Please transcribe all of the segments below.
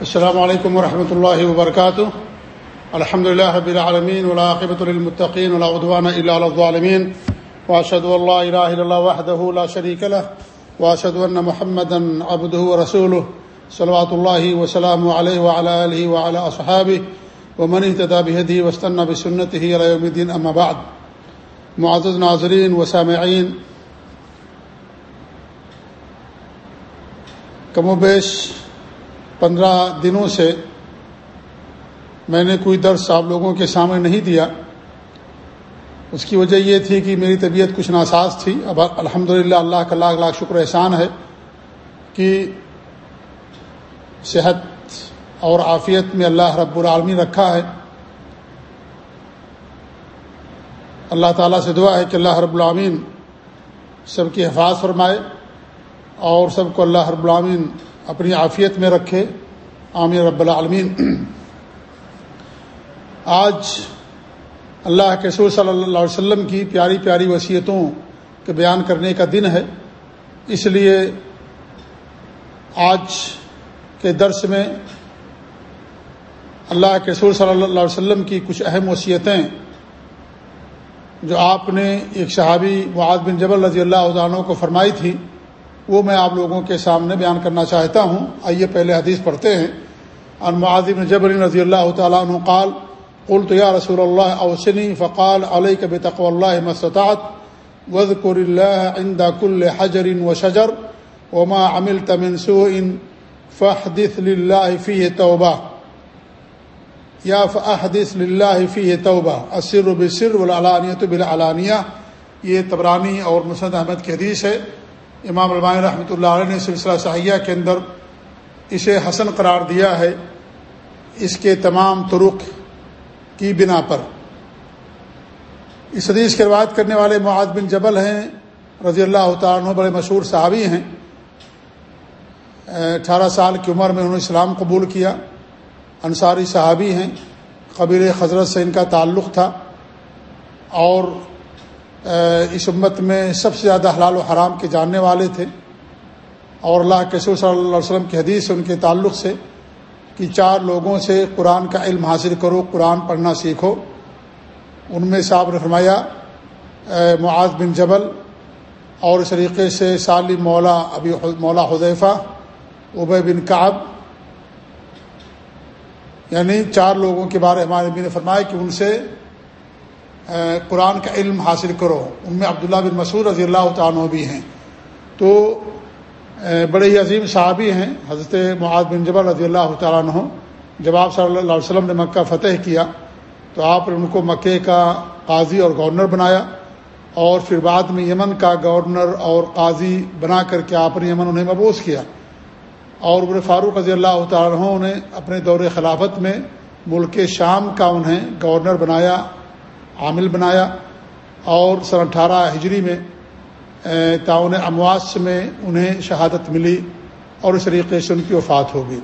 السلام علیکم ورحمۃ اللہ وبرکاتہ الحمد لله رب العالمين والعاقبة للمتقين ولا عدوان إلا على الظالمين. وأشهد أن لا إله إلا الله وحده لا شريك له. وأشهد أن محمدا عبده ورسوله. صلوات الله وسلامه عليه وعلى آله وعلى أصحابه. ومن اهتدى بهديه واستنى بسنته إلى يوم الدين، أما بعد. معزز ناظرین و سامعین کم و بیش پندرہ دنوں سے میں نے کوئی درس آپ لوگوں کے سامنے نہیں دیا۔ اس کی وجہ یہ تھی کہ میری طبیعت کچھ ناساز تھی۔ اب الحمد اللہ کا لاکھ لاکھ شکر احسان ہے کہ صحت اور عافیت میں اللہ رب العالمین رکھا ہے۔ اللہ تعالیٰ سے دعا ہے کہ اللہ رب العامین سب کی حفاظ فرمائے اور سب کو اللہ رب العامین اپنی عافیت میں رکھے۔ عامر رب العالمین۔ آج اللہ کے سور صلی اللہ علیہ وسلم کی پیاری پیاری وصیتوں کے بیان کرنے کا دن ہے۔ اس لیے آج کے درس میں اللہ کے سور صلی اللہ علیہ وسلم کی کچھ اہم وصیتیں جو آپ نے ایک صحابی معاذ بن جبل رضی اللہ عنہ کو فرمائی تھی وہ میں آپ لوگوں کے سامنے بیان کرنا چاہتا ہوں۔ آئیے پہلے حدیث پڑھتے ہیں۔ ان معاذ رضی اللہ تعالیٰ عنہ قال، قلت یا رسول اللہ اوسنی فقال علیہ کب تقو اللہ مستطاعت وذكر الله عند كل حجر وشجر وما عملت من سوء، فاحدث لله فيه توبه یا فحدث اللہ فی توبہ۔ اسر بصر والعلانیت بالعلانیہ۔ یہ تبرانی اور مسند احمد کی حدیث ہے۔ امام علماء رحمۃ اللہ علیہ نے سلسلہ صحیحہ کے اندر اسے حسن قرار دیا ہے اس کے تمام ترک کی بنا پر۔ اس حدیث کی روایت کرنے والے معاذ بن جبل ہیں، رضی اللہ تعالیٰ بڑے مشہور صحابی ہیں۔ اٹھارہ سال کی عمر میں انہوں نے اسلام قبول کیا۔ انصاری صحابی ہیں۔ قبیل حضرت سے ان کا تعلق تھا۔ اور اس امت میں سب سے زیادہ حلال و حرام کے جاننے والے تھے اور اللہ کے صلی اللہ علیہ وسلم کی حدیث ان کے تعلق سے کہ چار لوگوں سے قرآن کا علم حاصل کرو، قرآن پڑھنا سیکھو۔ ان میں صاحب نے فرمایا معاذ بن جبل اور اس طریقے سے سالم مولا ابی مولا حذیفہ ابے بن کعب۔ یعنی چار لوگوں کے بارے ہمارے نبی نے فرمایا کہ ان سے قرآن کا علم حاصل کرو۔ ان میں عبداللہ بن مسعود رضی اللہ تعالیٰ بھی ہیں۔ تو بڑے ہی عظیم صحابی ہیں، حضرت معاذ بن جبر رضی اللہ تعالیٰ عنہ۔ جب آپ صلی اللہ علیہ وسلم نے مکہ فتح کیا، تو آپ نے ان کو مکے کا قاضی اور گورنر بنایا۔ اور پھر بعد میں یمن کا گورنر اور قاضی بنا کر کے آپ نے یمن انہیں مبوس کیا۔ اور عمر فاروق رضی اللہ تعالیٰ نے اپنے دور خلافت میں ملک شام کا انہیں گورنر بنایا۔ عامل بنایا اور سن اٹھارہ ہجری میں تعاون امواس میں انہیں شہادت ملی اور اس طریقے سے ان کی وفات ہو گئی۔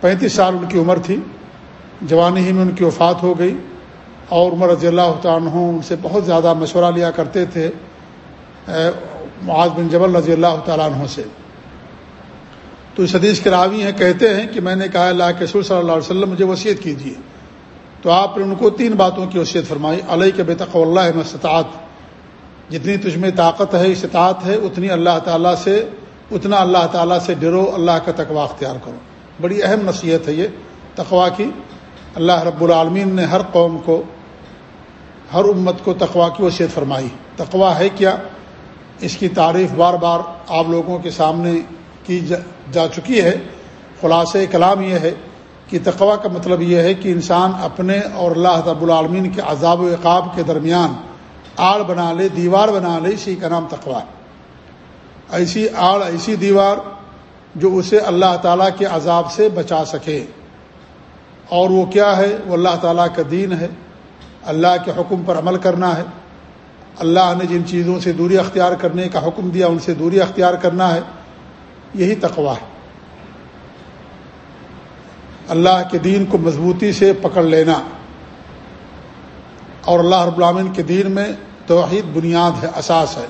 پینتیس سال ان کی عمر تھی، جوانی ہی میں ان کی وفات ہو گئی اور عمر رضی اللہ تعالیٰ ان سے بہت زیادہ مشورہ لیا کرتے تھے معاذ بن جبل رضی اللہ تعالیٰ عنہ سے۔ تو اس حدیث کے راوی ہیں، کہتے ہیں کہ میں نے کہا اللہ کے صلی اللہ علیہ وسلم، مجھے وصیت کیجیے۔ تو آپ نے ان کو تین باتوں کی وصیت فرمائی علیہ کے بے تقو اللہ مستطاعت جتنی تجھ میں طاقت ہے، استطاعت ہے، اتنی اللہ تعالیٰ سے، اتنا اللہ تعالیٰ سے ڈرو، اللہ کا تقوا اختیار کرو۔ بڑی اہم نصیحت ہے یہ تقوا کی۔ اللہ رب العالمین نے ہر قوم کو، ہر امت کو تقوا کی وصیت فرمائی۔ تقوا ہے کیا؟ اس کی تعریف بار بار آپ لوگوں کے سامنے کی جا چکی ہے۔ خلاصہ کلام یہ ہے کہ تقوا کا مطلب یہ ہے کہ انسان اپنے اور اللہ رب العالمین کے عذاب و عقاب کے درمیان آڑ بنا لے، دیوار بنا لے، اسی کا نام تقوا ہے۔ ایسی آڑ، ایسی دیوار جو اسے اللہ تعالیٰ کے عذاب سے بچا سکے۔ اور وہ کیا ہے؟ وہ اللہ تعالیٰ کا دین ہے۔ اللہ کے حکم پر عمل کرنا ہے۔ اللہ نے جن چیزوں سے دوری اختیار کرنے کا حکم دیا، ان سے دوری اختیار کرنا ہے۔ یہی تقوا ہے۔ اللہ کے دین کو مضبوطی سے پکڑ لینا۔ اور اللہ رب العامن کے دین میں توحید بنیاد ہے، اساس ہے۔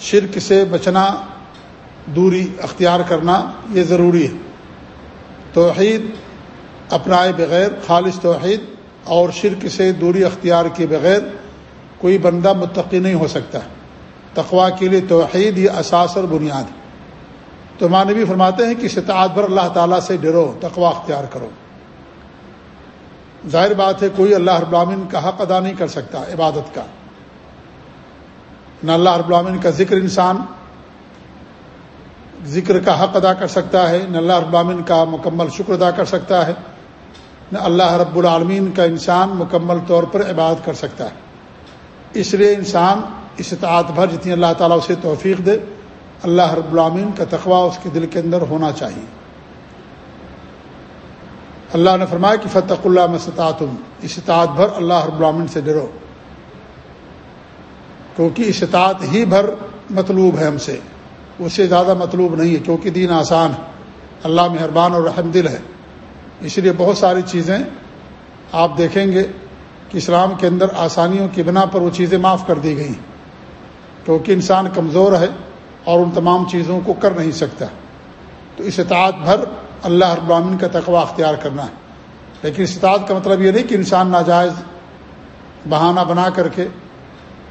شرک سے بچنا، دوری اختیار کرنا، یہ ضروری ہے۔ توحید اپنائے بغیر، خالص توحید اور شرک سے دوری اختیار کے بغیر کوئی بندہ متقی نہیں ہو سکتا۔ تقوا کے لیے توحید یہ اساس اور بنیاد ہے۔ تو ماں نبی فرماتے ہیں کہ ستعت بھر اللہ تعالیٰ سے ڈرو تقوا اختیار کرو۔ ظاہر بات ہے، کوئی اللہ رب العالمین کا حق ادا نہیں کر سکتا عبادت کا۔ نہ اللہ رب العالمین کا ذکر انسان ذکر کا حق ادا کر سکتا ہے، نہ اللہ رب العالمین کا مکمل شکر ادا کر سکتا ہے، نہ اللہ رب العالمین کا انسان مکمل طور پر عبادت کر سکتا ہے۔ اس لیے انسان استطاعت بھر جتنی اللہ تعالیٰ اسے توفیق دے اللہ رب العامین کا تقوا اس کے دل کے اندر ہونا چاہیے۔ اللہ نے فرمایا کہ فتح اللہ میں استطاعت بھر اللہ رب العامن سے ڈرو۔ کیونکہ استطاعت ہی بھر مطلوب ہے ہم سے اس سے زیادہ مطلوب نہیں ہے، کیونکہ دین آسان ہے۔ اللہ مہربان اور رحم دل ہے۔ اس لیے بہت ساری چیزیں آپ دیکھیں گے کہ اسلام کے اندر آسانیوں کی بنا پر وہ چیزیں معاف کر دی گئی کیونکہ انسان کمزور ہے اور ان تمام چیزوں کو کر نہیں سکتا۔ تو اس اطاعت بھر اللہ رب العالمین کا تقوی اختیار کرنا ہے۔ لیکن استطاعت کا مطلب یہ نہیں کہ انسان ناجائز بہانہ بنا کر کے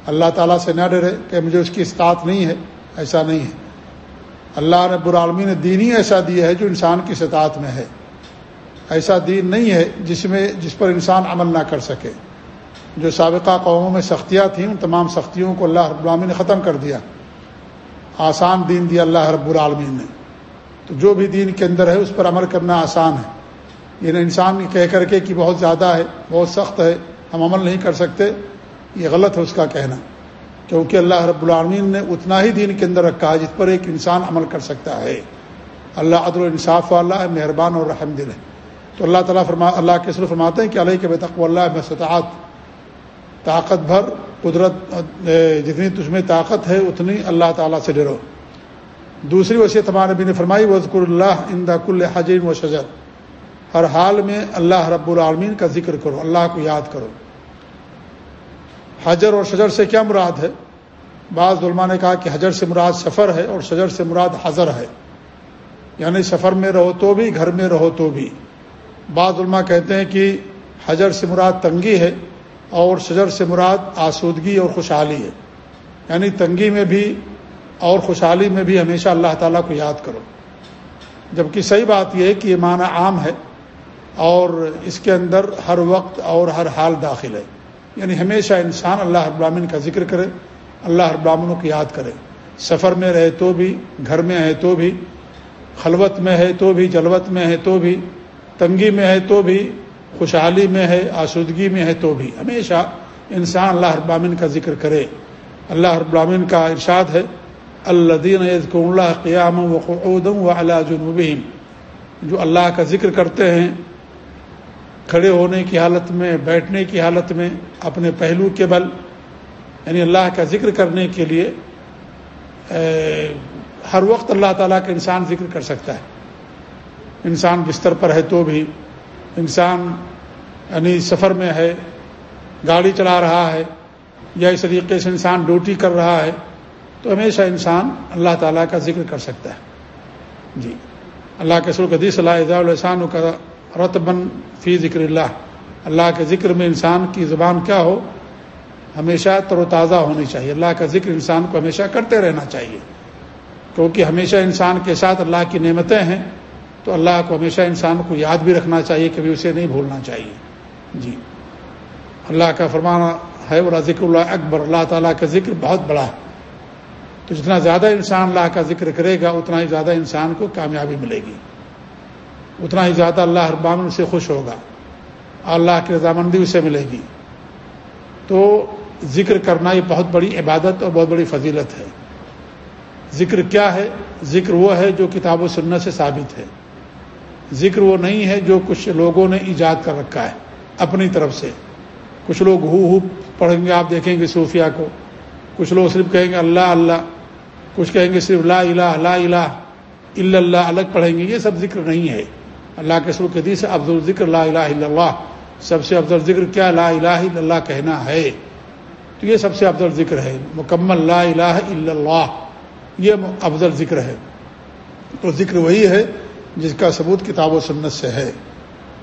اللہ تعالیٰ سے نہ ڈرے کہ مجھے اس کی استطاعت نہیں ہے، ایسا نہیں ہے۔ اللہ رب العالمین نے دین ہی ایسا دیا ہے جو انسان کی استطاعت میں ہے۔ ایسا دین نہیں ہے جس میں، جس پر انسان عمل نہ کر سکے۔ جو سابقہ قوموں میں سختیاں تھیں، ان تمام سختیوں کو اللہ رب العالمین نے ختم کر دیا۔ آسان دین دیا اللہ رب العالمین نے۔ تو جو بھی دین کے اندر ہے، اس پر عمل کرنا آسان ہے۔ یہ انسان کہہ کر کے کہ بہت زیادہ ہے، بہت سخت ہے، ہم عمل نہیں کر سکتے، یہ غلط ہے اس کا کہنا۔ کیونکہ اللہ رب العالمین نے اتنا ہی دین کے اندر رکھا ہے جس پر ایک انسان عمل کر سکتا ہے۔ اللہ عدل الانصاف والا ہے، مہربان اور رحم دل ہے۔ تو اللہ تعالیٰ فرما، اللہ کے سر فرماتے ہیں کہ علیہ کے بے تقو اللہ میں سطاعت طاقت بھر، قدرت جتنی تجھ میں طاقت ہے، اتنی اللہ تعالیٰ سے ڈرو۔ دوسری وصیت ہمارے نبی نے فرمائی وزقر اللہ اندا کل حجین و شجر ہر حال میں اللہ رب العالمین کا ذکر کرو، اللہ کو یاد کرو۔ حجر اور شجر سے کیا مراد ہے؟ بعض علماء نے کہا کہ حجر سے مراد سفر ہے اور شجر سے مراد حضر ہے۔ یعنی سفر میں رہو تو بھی، گھر میں رہو تو بھی۔ بعض علماء کہتے ہیں کہ حجر سے مراد تنگی ہے اور شجر سے مراد آسودگی اور خوشحالی ہے۔ یعنی تنگی میں بھی اور خوشحالی میں بھی ہمیشہ اللہ تعالیٰ کو یاد کرو۔ جبکہ صحیح بات یہ ہے کہ یہ معنی عام ہے اور اس کے اندر ہر وقت اور ہر حال داخل ہے۔ یعنی ہمیشہ انسان اللہ ابراہین کا ذکر کرے، اللہ ابراہینوں کو یاد کرے۔ سفر میں رہے تو بھی، گھر میں ہے تو بھی، خلوت میں ہے تو بھی، جلوت میں ہے تو بھی، تنگی میں ہے تو بھی خوشحالی میں ہے، آسودگی میں ہے تو بھی۔ ہمیشہ انسان اللہ ابامن کا ذکر کرے۔ اللہ ابامن کا ارشاد ہے اللہ دین اللہ قیام و قعودم و اللہ جنوبہم۔ جو اللہ کا ذکر کرتے ہیں، کھڑے ہونے کی حالت میں، بیٹھنے کی حالت میں، اپنے پہلو کے بل یعنی اللہ کا ذکر کرنے کے لیے ہر وقت اللہ تعالیٰ کا انسان ذکر کر سکتا ہے۔ انسان بستر پر ہے تو بھی۔ انسان یعنی سفر میں ہے، گاڑی چلا رہا ہے، یا اس طریقے سے انسان ڈیوٹی کر رہا ہے، تو ہمیشہ انسان اللہ تعالیٰ کا ذکر کر سکتا ہے۔ جی۔ اللہ کے سر قدیث اللہ الحسان کا رت بن فی ذکر اللہ۔ اللہ کے ذکر میں انسان کی زبان کیا ہو، ہمیشہ تر و تازہ ہونی چاہیے۔ اللہ کا ذکر انسان کو ہمیشہ کرتے رہنا چاہیے۔ کیونکہ ہمیشہ انسان کے ساتھ اللہ کی نعمتیں ہیں تو اللہ کو ہمیشہ انسان کو یاد بھی رکھنا چاہیے کبھی اسے نہیں بھولنا چاہیے۔ جی۔ اللہ کا فرمانا ہے بولا ذکر اللہ اکبر، اللہ تعالیٰ کا ذکر بہت بڑا ہے۔ تو جتنا زیادہ انسان اللہ کا ذکر کرے گا، اتنا ہی زیادہ انسان کو کامیابی ملے گی۔ اتنا ہی زیادہ اللہ اربان سے خوش ہوگا۔ اللہ کی رضامندی اسے ملے گی۔ تو ذکر کرنا یہ بہت بڑی عبادت اور بہت بڑی فضیلت ہے۔ ذکر کیا ہے؟ ذکر وہ ہے جو کتاب و سنت سے ثابت ہے۔ ذکر وہ نہیں ہے جو کچھ لوگوں نے ایجاد کر رکھا ہے، اپنی طرف سے۔ کچھ لوگ ہو ہو پڑھیں گے، آپ دیکھیں گے صوفیہ کو۔ کچھ لوگ صرف کہیں گے اللہ اللہ۔ کچھ کہیں گے صرف لا الہ لا الہ الا اللہ، الگ پڑھیں گے۔ یہ سب ذکر نہیں ہے۔ اللہ کے سر قدی سے افضل ذکر لا الہ الا اللہ۔ سب سے افضل ذکر کیا لا الہ الا اللہ کہنا ہے؟ تو یہ سب سے افضل ذکر ہے۔ مکمل لا الہ الا اللہ، یہ افضل ذکر ہے۔ تو ذکر وہی ہے جس کا ثبوت کتاب و سنت سے ہے۔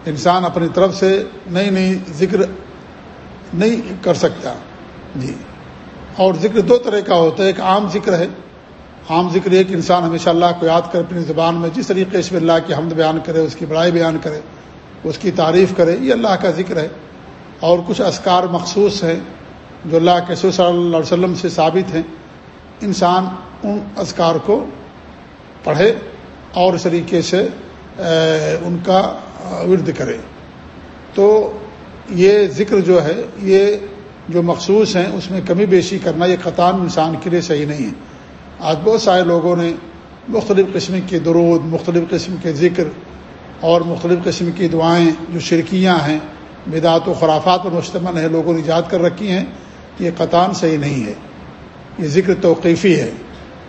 انسان اپنی طرف سے نئی نئی ذکر نہیں کر سکتا۔ جی۔ اور ذکر دو طرح کا ہوتا ہے، ایک عام ذکر ہے۔ عام ذکر یہ کہ انسان ہمیشہ اللہ کو یاد کر اپنی زبان میں جس طریقے سے اللہ کی حمد بیان کرے، اس کی بڑائی بیان کرے، اس کی تعریف کرے، یہ اللہ کا ذکر ہے۔ اور کچھ اسکار مخصوص ہیں جو اللہ کے صلی اللہ علیہ وسلم سے ثابت ہیں۔ انسان ان اسکار کو پڑھے۔ اور اس طریقے سے ان کا ورد کرے۔ تو یہ ذکر جو ہے، یہ جو مخصوص ہیں، اس میں کمی بیشی کرنا، یہ قطان انسان کے لیے صحیح نہیں ہے۔ آج بہت سارے لوگوں نے مختلف قسم کے درود، مختلف قسم کے ذکر اور مختلف قسم کی دعائیں، جو شرکیاں ہیں بدعت و خرافات پر مشتمل ہیں، لوگوں نے ایجاد کر رکھی ہیں یہ قطان صحیح نہیں ہے۔ یہ ذکر توقیفی ہے۔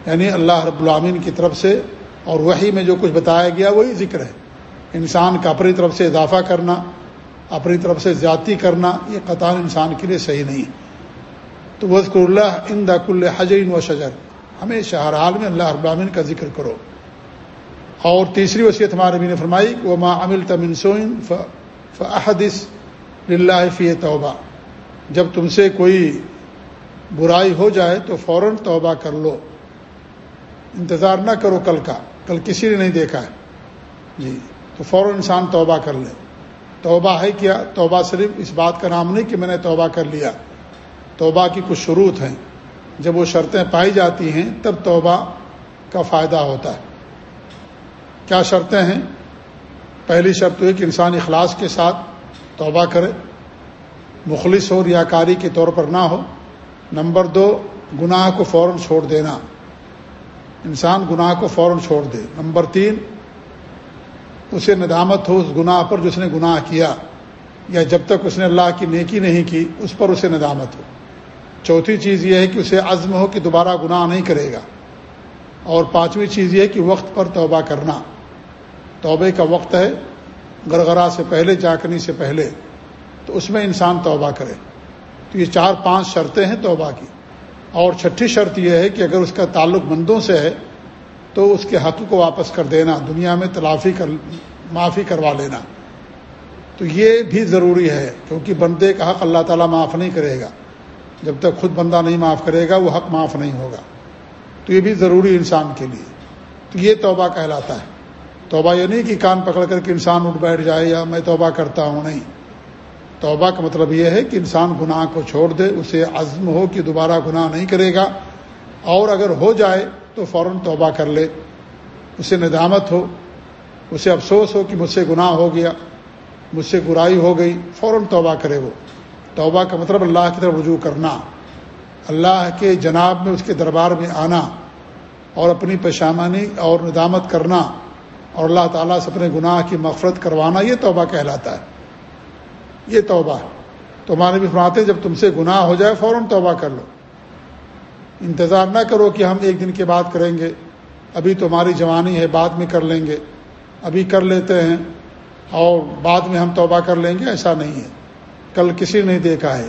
یعنی اللہ رب العامین کی طرف سے اور وہی میں جو کچھ بتایا گیا وہی ذکر ہے۔ انسان کا اپنی طرف سے اضافہ کرنا، اپنی طرف سے زیادتی کرنا، یہ قطار انسان کے لیے صحیح نہیں تو وزق اللہ ان دا کل حجرین و شجر۔ ہمیشہ، ہر حال میں اللہ ابامین کا ذکر کرو۔ اور تیسری وصیت ہمارے بھی نے فرمائی کہ وہ ماں امل تمنسوئن فحدث اللہ فی توبہ جب تم سے کوئی برائی ہو جائے تو فوراً توبہ کر لو۔ انتظار نہ کرو کل کا۔ کل کسی نے نہیں دیکھا ہے۔ جی تو فوراً انسان توبہ کر لے۔ توبہ ہے کیا؟ توبہ صرف اس بات کا نام نہیں کہ میں نے توبہ کر لیا۔ توبہ کی کچھ شروط ہیں۔ جب وہ شرطیں پائی جاتی ہیں، تب توبہ کا فائدہ ہوتا ہے۔ کیا شرطیں ہیں؟ پہلی شرط یہ کہ انسان اخلاص کے ساتھ توبہ کرے۔ مخلص ہو، ریاکاری کے طور پر نہ ہو۔ نمبر دو، گناہ کو فوراً چھوڑ دینا۔ انسان گناہ کو فوراً چھوڑ دے۔ نمبر تین، اسے ندامت ہو اس گناہ پر جس نے گناہ کیا، یا جب تک اس نے اللہ کی نیکی نہیں کی، اس پر اسے ندامت ہو۔ چوتھی چیز یہ ہے کہ اسے عزم ہو کہ دوبارہ گناہ نہیں کرے گا۔ اور پانچویں چیز یہ ہے کہ وقت پر توبہ کرنا۔ توبے کا وقت ہے گرگرا سے پہلے جاکنی سے پہلے، تو اس میں انسان توبہ کرے۔ تو یہ چار پانچ شرطیں ہیں توبہ کی۔ اور چھٹی شرط یہ ہے کہ اگر اس کا تعلق مندوں سے ہے، تو اس کے حق کو واپس کر دینا، دنیا میں تلافی کر، معافی کروا لینا۔ تو یہ بھی ضروری ہے، کیونکہ بندے کا حق اللہ تعالیٰ معاف نہیں کرے گا۔ جب تک خود بندہ نہیں معاف کرے گا، وہ حق معاف نہیں ہوگا۔ تو یہ بھی ضروری انسان کے لیے۔ تو یہ توبہ کہلاتا ہے۔ توبہ یہ نہیں کہ کان پکڑ کر کے انسان اٹھ بیٹھ جائے یا میں توبہ کرتا ہوں، نہیں۔ توبہ کا مطلب یہ ہے کہ انسان گناہ کو چھوڑ دے، اسے عزم ہو کہ دوبارہ گناہ نہیں کرے گا۔ اور اگر ہو جائے تو فوراً توبہ کر لے۔ اسے ندامت ہو، اسے افسوس ہو کہ مجھ سے گناہ ہو گیا، مجھ سے برائی ہو گئی، فوراً توبہ کرے وہ۔ توبہ کا مطلب اللہ کی طرف رجوع کرنا، اللہ کے جناب میں اس کے دربار میں آنا اور اپنی پشامانی اور ندامت کرنا اور اللہ تعالیٰ سے اپنے گناہ کی مفرت کروانا، یہ توبہ کہلاتا ہے۔ یہ توبہ ہے۔ تو ہمارے بھی فرماتے جب تم سے گناہ ہو جائے فوراً توبہ کر لو۔ انتظار نہ کرو کہ ہم ایک دن کے بعد کریں گے۔ ابھی تمہاری جوانی ہے، بعد میں کر لیں گے۔ ابھی کر لیتے ہیں اور بعد میں ہم توبہ کر لیں گے، ایسا نہیں ہے۔ کل کسی نے نہیں دیکھا ہے۔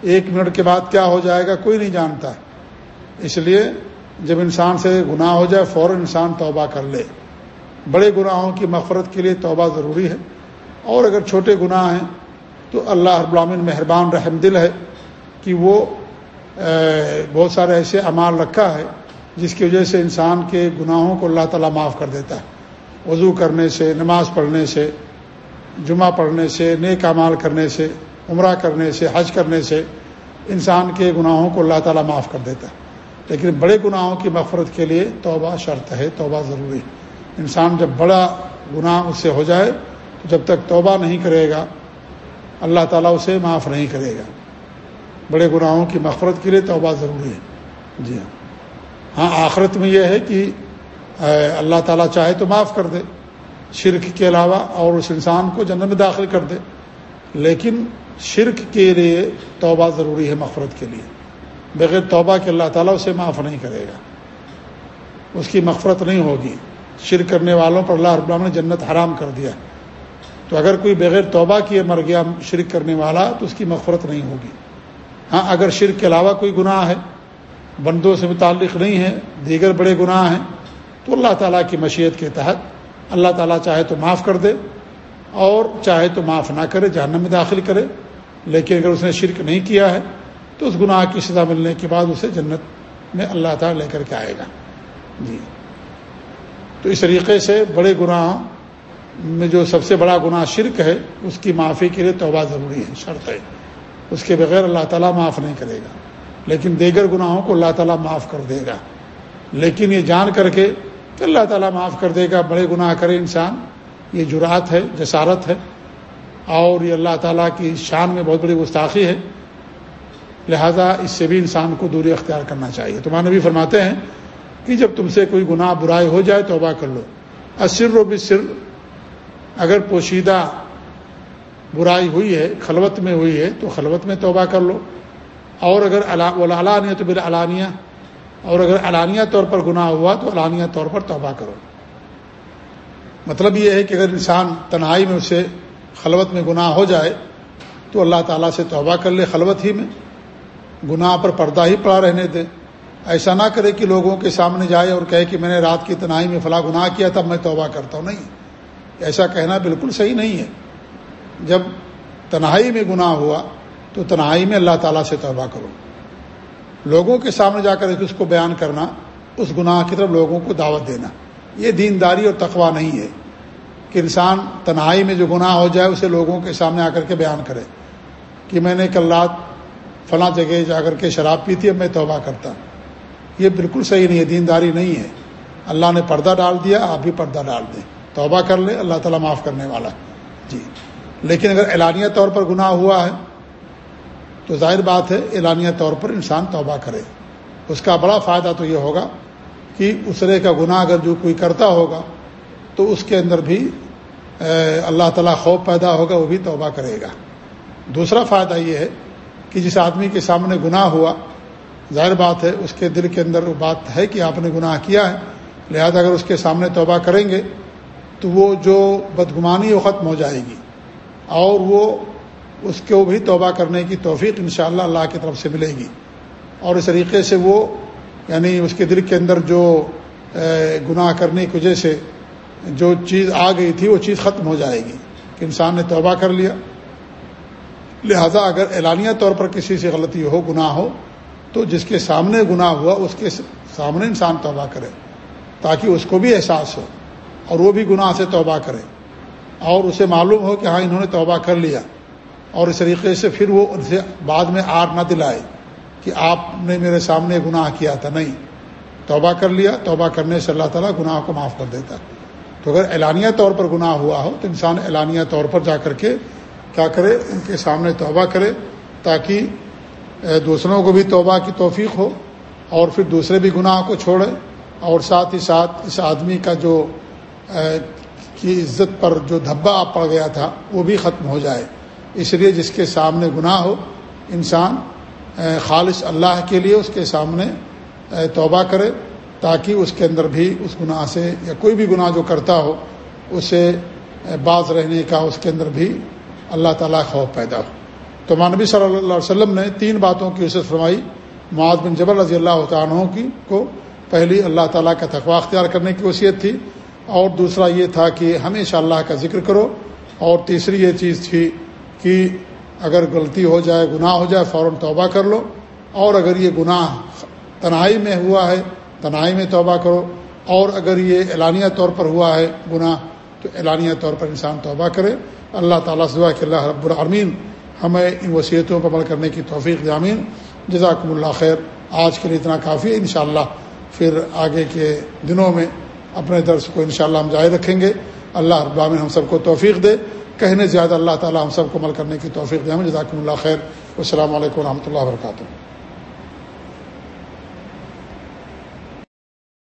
ایک منٹ کے بعد کیا ہو جائے گا، کوئی نہیں جانتا۔ اس لیے جب انسان سے گناہ ہو جائے، فوراً انسان توبہ کر لے۔ بڑے گناہوں کی مفرت کے لیے توبہ ضروری ہے۔ اور اگر چھوٹے گناہ ہیں تو اللہ رب العالمین مہربان رحم دل ہے کہ وہ بہت سارے ایسے اعمال رکھا ہے جس کی وجہ سے انسان کے گناہوں کو اللہ تعالیٰ معاف کر دیتا ہے۔ وضو کرنے سے، نماز پڑھنے سے، جمعہ پڑھنے سے، نیک اعمال کرنے سے، عمرہ کرنے سے، حج کرنے سے انسان کے گناہوں کو اللہ تعالیٰ معاف کر دیتا ہے۔ لیکن بڑے گناہوں کی مغفرت کے لیے توبہ شرط ہے، توبہ ضروری۔ انسان جب بڑا گناہ اس سے ہو جائے تو جب تک توبہ نہیں کرے گا اللہ تعالیٰ اسے معاف نہیں کرے گا۔ بڑے گناہوں کی مغفرت کے لیے توبہ ضروری ہے۔ جی ہاں۔ ہاں آخرت میں یہ ہے کہ اللہ تعالیٰ چاہے تو معاف کر دے۔ شرک کے علاوہ اور اس انسان کو جنت میں داخل کر دے۔ لیکن شرک کے لیے توبہ ضروری ہے مغفرت کے لیے۔ بغیر توبہ کے اللہ تعالیٰ اسے معاف نہیں کرے گا۔ اس کی مغفرت نہیں ہوگی۔ شرک کرنے والوں پر اللہ رب نے جنت حرام کر دیا۔ ہے تو اگر کوئی بغیر توبہ کیے مر گیا شرک کرنے والا تو اس کی مغفرت نہیں ہوگی۔ ہاں اگر شرک کے علاوہ کوئی گناہ ہے، بندوں سے متعلق نہیں ہے، دیگر بڑے گناہ ہیں، تو اللہ تعالیٰ کی مشیت کے تحت اللہ تعالیٰ چاہے تو معاف کر دے اور چاہے تو معاف نہ کرے، جہنم میں داخل کرے۔ لیکن اگر اس نے شرک نہیں کیا ہے، تو اس گناہ کی سزا ملنے کے بعد اسے جنت میں اللہ تعالیٰ لے کر کے آئے گا۔ جی۔ تو اس طریقے سے بڑے گناہ میں جو سب سے بڑا گناہ شرک ہے، اس کی معافی کے لیے توبہ ضروری ہے، شرط ہے۔ اس کے بغیر اللہ تعالیٰ معاف نہیں کرے گا۔ لیکن دیگر گناہوں کو اللہ تعالیٰ معاف کر دے گا۔ لیکن یہ جان کر کے کہ اللہ تعالیٰ معاف کر دے گا، بڑے گناہ کرے انسان۔ یہ جرات ہے، جسارت ہے۔ اور یہ اللہ تعالیٰ کی شان میں بہت بڑی گستاخی ہے۔ لہذا اس سے بھی انسان کو دوری اختیار کرنا چاہیے۔ تمہارے بھی فرماتے ہیں کہ جب تم سے کوئی گناہ برائی ہو جائے توبہ کر لو۔ اصر و بصر اگر پوشیدہ برائی ہوئی ہے، خلوت میں ہوئی ہے، تو خلوت میں توبہ کر لو۔ اور اگر علانیہ تو بالعلانیہ، اور اگر علانیہ طور پر گناہ ہوا، تو علانیہ طور پر توبہ کرو۔ مطلب یہ ہے کہ اگر انسان تنہائی میں اسے خلوت میں گناہ ہو جائے، تو اللہ تعالیٰ سے توبہ کر لے خلوت ہی میں۔ گناہ پر پردہ ہی پڑا رہنے دے۔ ایسا نہ کرے کہ لوگوں کے سامنے جائے اور کہے کہ میں نے رات کی تنہائی میں فلاں گناہ کیا تب میں توبہ کرتا ہوں۔ نہیں۔ ایسا کہنا بالکل صحیح نہیں ہے۔ جب تنہائی میں گناہ ہوا، تو تنہائی میں اللہ تعالیٰ سے توبہ کرو۔ لوگوں کے سامنے جا کر اس کو بیان کرنا، اس گناہ کی طرف لوگوں کو دعوت دینا۔ یہ دینداری اور تقوا نہیں ہے کہ انسان تنہائی میں جو گناہ ہو جائے، اسے لوگوں کے سامنے آ کر کے بیان کرے کہ میں نے کل رات فلاں جگہ جا کر کے شراب پی تھی، اب میں توبہ کرتا یہ بالکل صحیح نہیں ہے، دینداری نہیں ہے۔ اللہ نے پردہ ڈال دیا، آپ بھی پردہ ڈال دیں۔ توبہ کر لیں اللہ تعالیٰ معاف کرنے والا جی۔ لیکن اگر اعلانیہ طور پر گناہ ہوا ہے، تو ظاہر بات ہے، اعلانیہ طور پر انسان توبہ کرے۔ اس کا بڑا فائدہ تو یہ ہوگا کہ اسرے کا گناہ اگر جو کوئی کرتا ہوگا، تو اس کے اندر بھی اللہ تعالیٰ خوف پیدا ہوگا، وہ بھی توبہ کرے گا۔ دوسرا فائدہ یہ ہے کہ جس آدمی کے سامنے گناہ ہوا، ظاہر بات ہے، اس کے دل کے اندر وہ بات ہے کہ آپ نے گناہ کیا ہے، لہذا اگر اس کے سامنے توبہ کریں گے تو وہ جو بدگمانی وہ ختم ہو جائے گی اور وہ اس کو بھی توبہ کرنے کی توفیق انشاءاللہ اللہ کی طرف سے ملے گی اور اس طریقے سے وہ یعنی اس کے دل کے اندر جو گناہ کرنے کی وجہ سے جو چیز آ گئی تھی وہ چیز ختم ہو جائے گی کہ انسان نے توبہ کر لیا۔ لہذا اگر اعلانیہ طور پر کسی سے غلطی ہو، گناہ ہو، تو جس کے سامنے گناہ ہوا، اس کے سامنے انسان توبہ کرے تاکہ اس کو بھی احساس ہو۔ اور وہ بھی گناہ سے توبہ کرے اور اسے معلوم ہو کہ ہاں انہوں نے توبہ کر لیا اور اس طریقے سے پھر وہ ان سے بعد میں آر نہ دلائے کہ آپ نے میرے سامنے گناہ کیا تھا۔ نہیں، توبہ کر لیا، توبہ کرنے سے اللہ تعالیٰ گناہ کو معاف کر دیتا۔ تو اگر اعلانیہ طور پر گناہ ہوا ہو تو انسان اعلانیہ طور پر جا کر کے کیا کرے، ان کے سامنے توبہ کرے تاکہ دوسروں کو بھی توبہ کی توفیق ہو اور پھر دوسرے بھی گناہ کو چھوڑے اور ساتھ ہی ساتھ اس آدمی کا جو کی عزت پر جو دھبا پڑ گیا تھا، وہ بھی ختم ہو جائے۔ اس لیے جس کے سامنے گناہ ہو، انسان خالص اللہ کے لیے اس کے سامنے توبہ کرے تاکہ اس کے اندر بھی اس گناہ سے یا کوئی بھی گناہ جو کرتا ہو، اسے باز رہنے کا اس کے اندر بھی اللہ تعالیٰ خوف پیدا ہو۔ تو مانبی صلی اللہ علیہ وسلم نے تین باتوں کی عزت فرمائی۔ معاذ بن جبر رضی اللہ تعالیٰ کی کو پہلی اللہ تعالیٰ کا تقوا اختیار کرنے کی وصیت تھی۔ اور دوسرا یہ تھا کہ ہمیشہ اللہ کا ذکر کرو اور تیسری یہ چیز تھی کہ اگر غلطی ہو جائے، گناہ ہو جائے، فوراً توبہ کر لو اور اگر یہ گناہ تنہائی میں ہوا ہے، تنہائی میں توبہ کرو اور اگر یہ اعلانیہ طور پر ہوا ہے گناہ، تو اعلانیہ طور پر انسان توبہ کرے۔ اللہ تعالیٰ سے دعا کہ اللہ رب العالمین ہمیں ان وصیتوں پر عمل کرنے کی توفیق جامین جزاکم اللہ خیر۔ آج کے لیے اتنا کافی ہے۔ انشاءاللہ پھر آگے کے دنوں میں اپنے درس کو انشاءاللہ ہم جاری رکھیں گے۔ اللہ رب العالمین ہم سب کو توفیق دے۔ کہنے زیادہ اللہ تعالیٰ ہم سب کو عمل کرنے کی توفیق دیں جزاکم اللہ خیر۔ السلام علیکم و رحمۃ اللہ وبرکاتہ۔